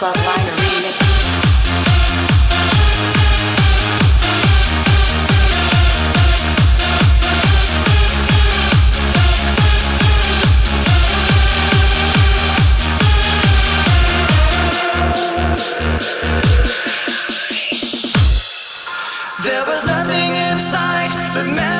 There was nothing inside but man.